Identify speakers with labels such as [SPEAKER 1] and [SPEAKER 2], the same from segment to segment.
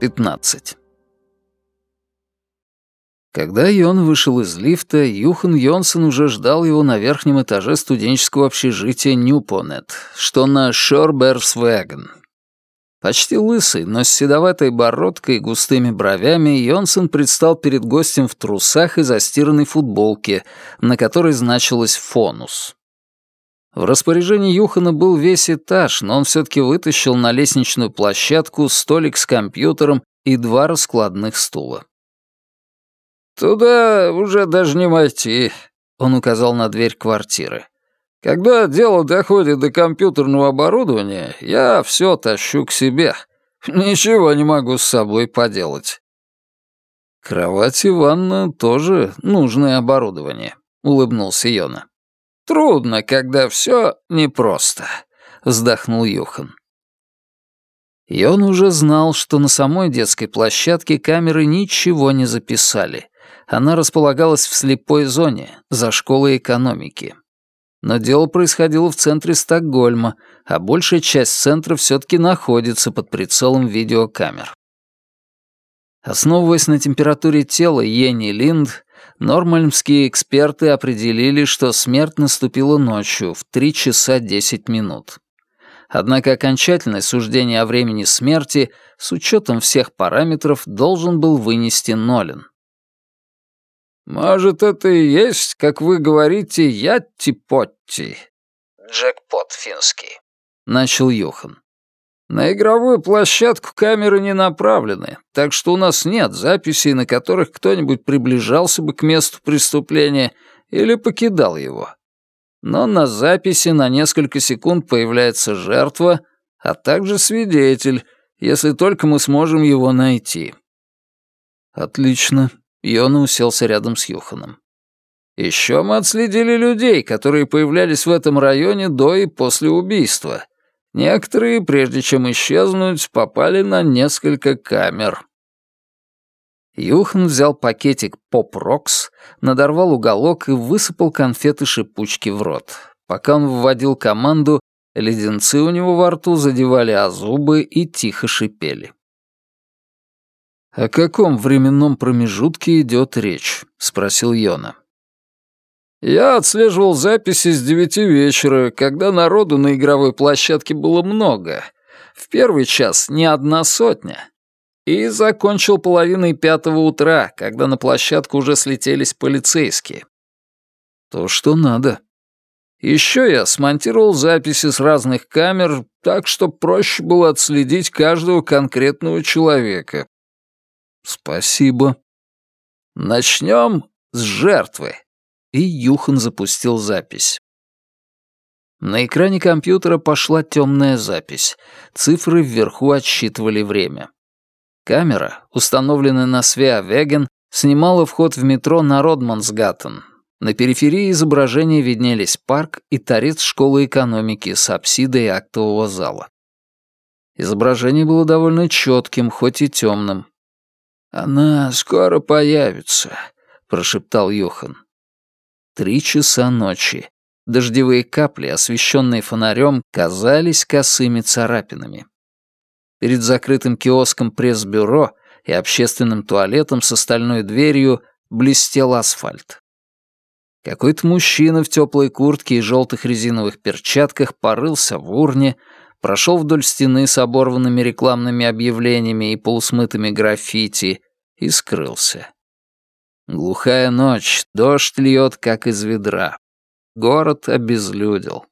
[SPEAKER 1] 15. Когда Йон вышел из лифта, Юхан Йонсон уже ждал его на верхнем этаже студенческого общежития Ньюпонет, что на Шорберсвеген. Почти лысый, но с седоватой бородкой и густыми бровями, Йонсон предстал перед гостем в трусах и застиранной футболке, на которой значилось «Фонус». В распоряжении Юхана был весь этаж, но он все-таки вытащил на лестничную площадку столик с компьютером и два раскладных стула. «Туда уже даже не войти», — он указал на дверь квартиры. «Когда дело доходит до компьютерного оборудования, я все тащу к себе. Ничего не могу с собой поделать». «Кровать и ванна тоже нужное оборудование», — улыбнулся Йона. «Трудно, когда все непросто», — вздохнул Юхан. И он уже знал, что на самой детской площадке камеры ничего не записали. Она располагалась в слепой зоне, за школой экономики. Но дело происходило в центре Стокгольма, а большая часть центра все-таки находится под прицелом видеокамер. Основываясь на температуре тела Йенни Линд, Нормальмские эксперты определили, что смерть наступила ночью в 3 часа 10 минут. Однако окончательное суждение о времени смерти с учетом всех параметров должен был вынести Нолин. «Может, это и есть, как вы говорите, ятти-потти?» «Джекпот финский», — начал Юхан. На игровую площадку камеры не направлены, так что у нас нет записей, на которых кто-нибудь приближался бы к месту преступления или покидал его. Но на записи на несколько секунд появляется жертва, а также свидетель, если только мы сможем его найти. Отлично. Йона уселся рядом с Юханом. Еще мы отследили людей, которые появлялись в этом районе до и после убийства, Некоторые, прежде чем исчезнуть, попали на несколько камер. Юхан взял пакетик «Поп-Рокс», надорвал уголок и высыпал конфеты-шипучки в рот. Пока он вводил команду, леденцы у него во рту задевали о зубы и тихо шипели. «О каком временном промежутке идет речь?» — спросил Йона. Я отслеживал записи с девяти вечера, когда народу на игровой площадке было много. В первый час не одна сотня. И закончил половиной пятого утра, когда на площадку уже слетелись полицейские. То, что надо. Еще я смонтировал записи с разных камер, так что проще было отследить каждого конкретного человека. Спасибо. Начнем с жертвы и Юхан запустил запись. На экране компьютера пошла темная запись. Цифры вверху отсчитывали время. Камера, установленная на Свеа-Веген, снимала вход в метро на Родмансгаттен. На периферии изображения виднелись парк и торец школы экономики с апсидой актового зала. Изображение было довольно четким, хоть и темным. «Она скоро появится», — прошептал Юхан. Три часа ночи. Дождевые капли, освещенные фонарем, казались косыми царапинами. Перед закрытым киоском пресс-бюро и общественным туалетом с остальной дверью блестел асфальт. Какой-то мужчина в теплой куртке и желтых резиновых перчатках порылся в урне, прошел вдоль стены с оборванными рекламными объявлениями и полусмытыми граффити и скрылся. Глухая ночь, дождь льет, как из ведра. Город обезлюдил.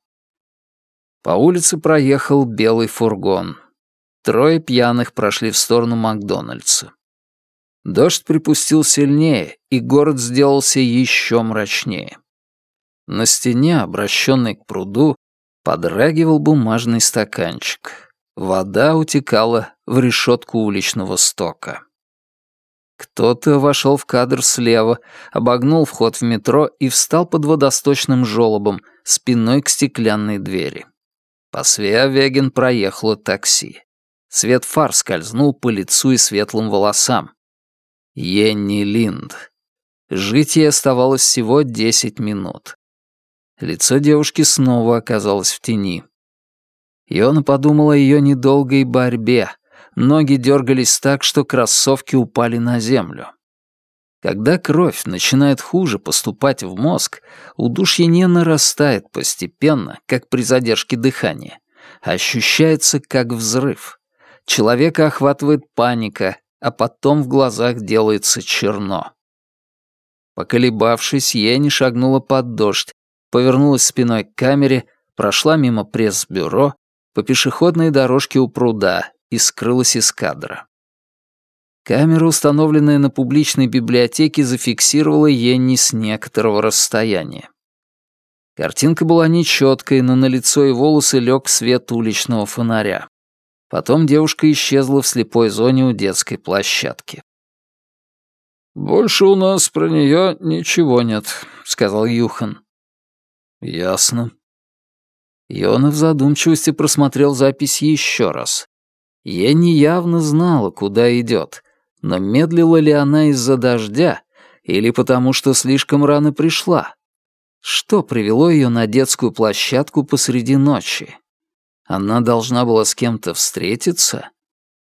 [SPEAKER 1] По улице проехал белый фургон. Трое пьяных прошли в сторону Макдональдса. Дождь припустил сильнее, и город сделался еще мрачнее. На стене, обращенной к пруду, подрагивал бумажный стаканчик. Вода утекала в решетку уличного стока. Кто-то вошел в кадр слева, обогнул вход в метро и встал под водосточным желобом, спиной к стеклянной двери. По Свеа-Веген проехало такси. Свет фар скользнул по лицу и светлым волосам. Йенни Линд. Жить ей оставалось всего десять минут. Лицо девушки снова оказалось в тени. Йона подумала о ее недолгой борьбе, Ноги дергались так, что кроссовки упали на землю. Когда кровь начинает хуже поступать в мозг, удушье не нарастает постепенно, как при задержке дыхания, ощущается как взрыв. Человека охватывает паника, а потом в глазах делается черно. Поколебавшись, Ени шагнула под дождь, повернулась спиной к камере, прошла мимо пресс-бюро, по пешеходной дорожке у пруда и скрылась из кадра. Камера, установленная на публичной библиотеке, зафиксировала Йенни с некоторого расстояния. Картинка была нечеткой, но на лицо и волосы лег свет уличного фонаря. Потом девушка исчезла в слепой зоне у детской площадки. «Больше у нас про нее ничего нет», — сказал Юхан. «Ясно». Йона в задумчивости просмотрел запись еще раз. Йенни явно знала, куда идет, но медлила ли она из-за дождя или потому, что слишком рано пришла? Что привело ее на детскую площадку посреди ночи? Она должна была с кем-то встретиться?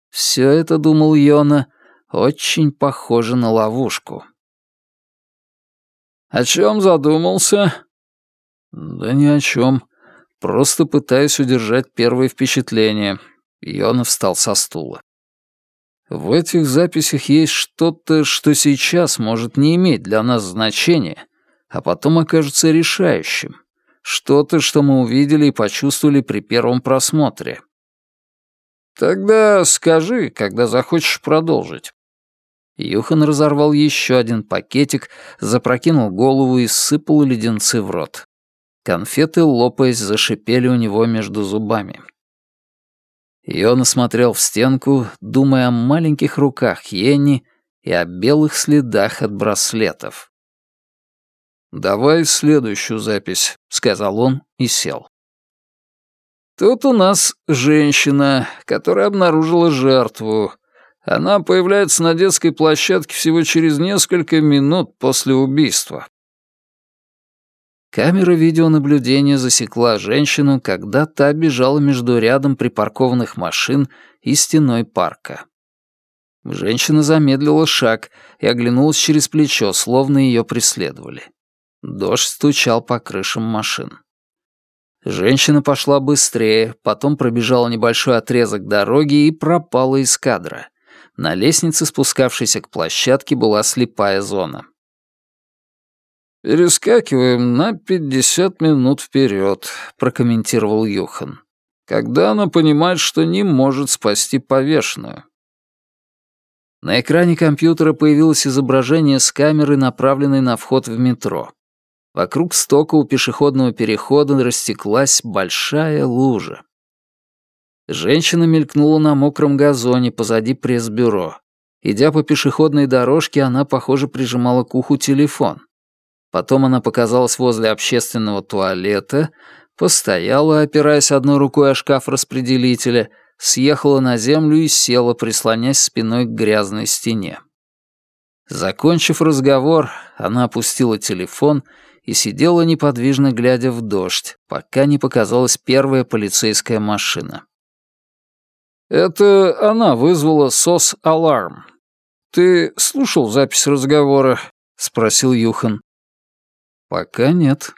[SPEAKER 1] Все это, думал Йона, очень похоже на ловушку. «О чем задумался?» «Да ни о чем. Просто пытаюсь удержать первое впечатление». Йона встал со стула. В этих записях есть что-то, что сейчас может не иметь для нас значения, а потом окажется решающим. Что-то, что мы увидели и почувствовали при первом просмотре. Тогда скажи, когда захочешь продолжить. Юхан разорвал еще один пакетик, запрокинул голову и сыпал леденцы в рот. Конфеты, лопаясь, зашипели у него между зубами. Йона смотрел в стенку, думая о маленьких руках Йенни и о белых следах от браслетов. «Давай следующую запись», — сказал он и сел. «Тут у нас женщина, которая обнаружила жертву. Она появляется на детской площадке всего через несколько минут после убийства. Камера видеонаблюдения засекла женщину, когда та бежала между рядом припаркованных машин и стеной парка. Женщина замедлила шаг и оглянулась через плечо, словно ее преследовали. Дождь стучал по крышам машин. Женщина пошла быстрее, потом пробежала небольшой отрезок дороги и пропала из кадра. На лестнице, спускавшейся к площадке, была слепая зона. «Перескакиваем на пятьдесят минут вперед», — прокомментировал Юхан. «Когда она понимает, что не может спасти повешенную». На экране компьютера появилось изображение с камеры, направленной на вход в метро. Вокруг стока у пешеходного перехода растеклась большая лужа. Женщина мелькнула на мокром газоне позади пресс-бюро. Идя по пешеходной дорожке, она, похоже, прижимала к уху телефон. Потом она показалась возле общественного туалета, постояла, опираясь одной рукой о шкаф распределителя, съехала на землю и села, прислонясь спиной к грязной стене. Закончив разговор, она опустила телефон и сидела неподвижно, глядя в дождь, пока не показалась первая полицейская машина. «Это она вызвала СОС-аларм. Ты слушал запись разговора?» — спросил Юхан. «Пока нет».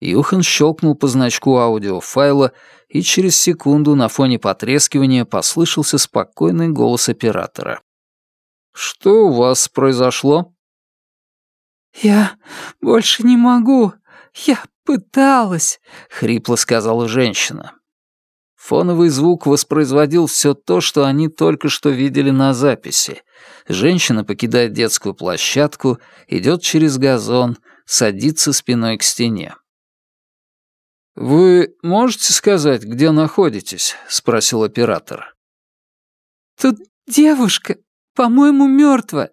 [SPEAKER 1] Юхан щелкнул по значку аудиофайла, и через секунду на фоне потрескивания послышался спокойный голос оператора. «Что у вас произошло?»
[SPEAKER 2] «Я больше не могу. Я пыталась», — хрипло сказала женщина.
[SPEAKER 1] Фоновый звук воспроизводил все то, что они только что видели на записи. Женщина покидает детскую площадку, идет через газон, садится спиной к стене. «Вы можете сказать, где находитесь?» — спросил оператор.
[SPEAKER 2] «Тут девушка, по-моему, мертва.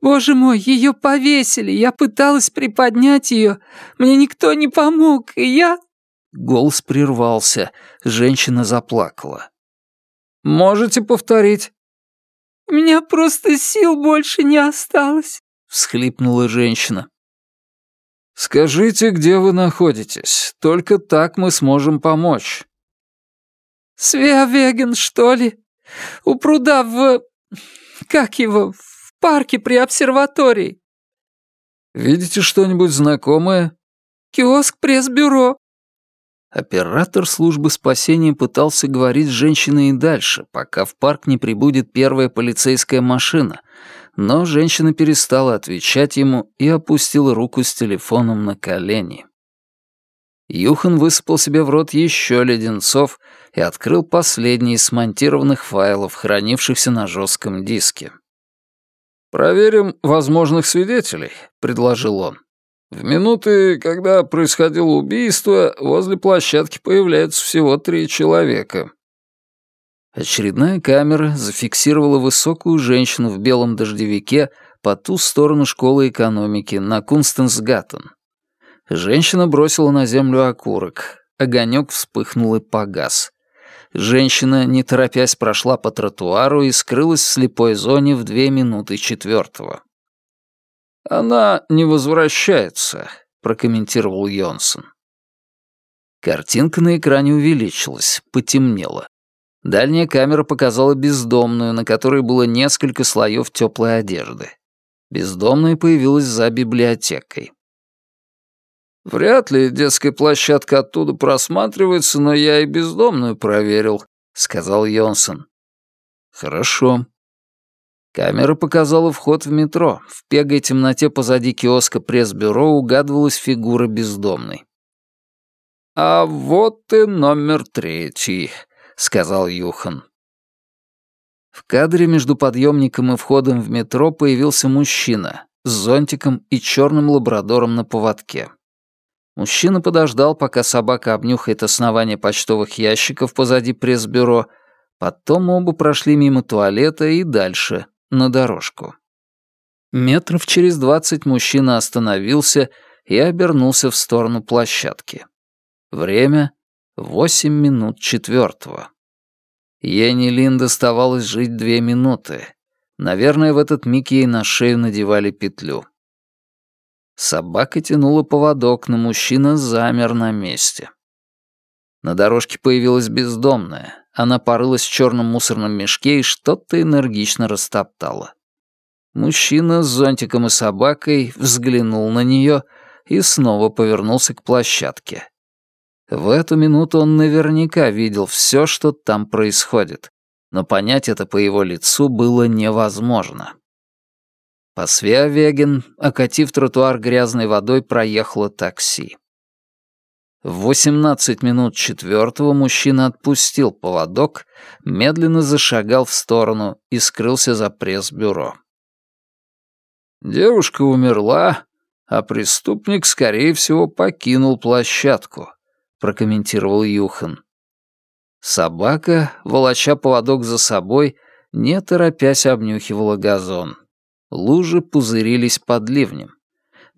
[SPEAKER 2] Боже мой, ее повесили. Я пыталась приподнять ее. Мне никто не помог, и я...»
[SPEAKER 1] Голос прервался. Женщина заплакала. «Можете повторить?»
[SPEAKER 2] «У меня просто сил больше не осталось», — всхлипнула
[SPEAKER 1] женщина. «Скажите, где вы находитесь. Только так мы сможем помочь».
[SPEAKER 2] «Свеавеген, что ли? У пруда в... как его? В парке при обсерватории».
[SPEAKER 1] «Видите что-нибудь знакомое?»
[SPEAKER 2] «Киоск пресс-бюро».
[SPEAKER 1] Оператор службы спасения пытался говорить с женщиной и дальше, пока в парк не прибудет первая полицейская машина, но женщина перестала отвечать ему и опустила руку с телефоном на колени. Юхан высыпал себе в рот еще леденцов и открыл последний из смонтированных файлов, хранившихся на жестком диске. «Проверим возможных свидетелей», — предложил он. В минуты, когда происходило убийство, возле площадки появляется всего три человека. Очередная камера зафиксировала высокую женщину в белом дождевике по ту сторону школы экономики на Кунстенсгаттен. Женщина бросила на землю окурок. Огонек вспыхнул и погас. Женщина, не торопясь, прошла по тротуару и скрылась в слепой зоне в две минуты четвертого. «Она не возвращается», — прокомментировал Йонсон. Картинка на экране увеличилась, потемнела. Дальняя камера показала бездомную, на которой было несколько слоев теплой одежды. Бездомная появилась за библиотекой. «Вряд ли детская площадка оттуда просматривается, но я и бездомную проверил», — сказал Йонсон. «Хорошо», Камера показала вход в метро. В пегой темноте позади киоска пресс-бюро угадывалась фигура бездомной. «А вот и номер третий», — сказал Юхан. В кадре между подъемником и входом в метро появился мужчина с зонтиком и черным лабрадором на поводке. Мужчина подождал, пока собака обнюхает основание почтовых ящиков позади пресс-бюро, потом оба прошли мимо туалета и дальше, на дорожку. Метров через двадцать мужчина остановился и обернулся в сторону площадки. Время — восемь минут четвертого. Ени Линд оставалось жить две минуты. Наверное, в этот миг ей на шею надевали петлю. Собака тянула поводок, но мужчина замер на месте. На дорожке появилась бездомная. Она порылась в черном мусорном мешке и что-то энергично растоптала. Мужчина с зонтиком и собакой взглянул на нее и снова повернулся к площадке. В эту минуту он наверняка видел все, что там происходит, но понять это по его лицу было невозможно. По Свеавеген, окатив тротуар грязной водой, проехало такси. В 18 минут четвертого мужчина отпустил поводок, медленно зашагал в сторону и скрылся за пресс-бюро. Девушка умерла, а преступник, скорее всего, покинул площадку, прокомментировал Юхан. Собака, волоча поводок за собой, не торопясь обнюхивала газон. Лужи пузырились под ливнем.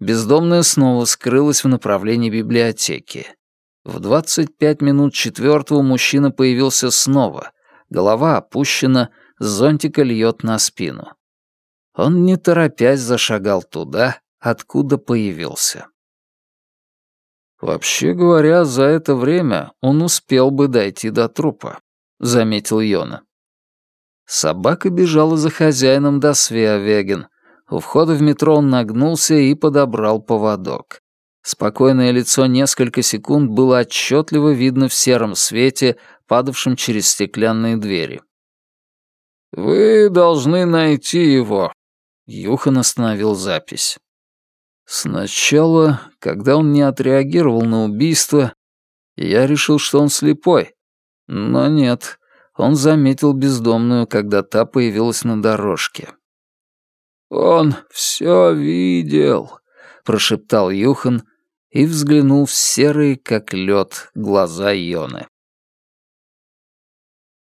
[SPEAKER 1] Бездомная снова скрылась в направлении библиотеки. В 25 минут четвертого мужчина появился снова. Голова опущена, зонтика льет на спину. Он, не торопясь, зашагал туда, откуда появился. «Вообще говоря, за это время он успел бы дойти до трупа», — заметил Йона. Собака бежала за хозяином до Свеавеген. У входа в метро он нагнулся и подобрал поводок. Спокойное лицо несколько секунд было отчетливо видно в сером свете, падавшем через стеклянные двери. «Вы должны найти его», — Юхан остановил запись. Сначала, когда он не отреагировал на убийство, я решил, что он слепой. Но нет, он заметил бездомную, когда та появилась на дорожке. «Он все видел», — прошептал Юхан, и взглянул в серые, как лед, глаза Йоны.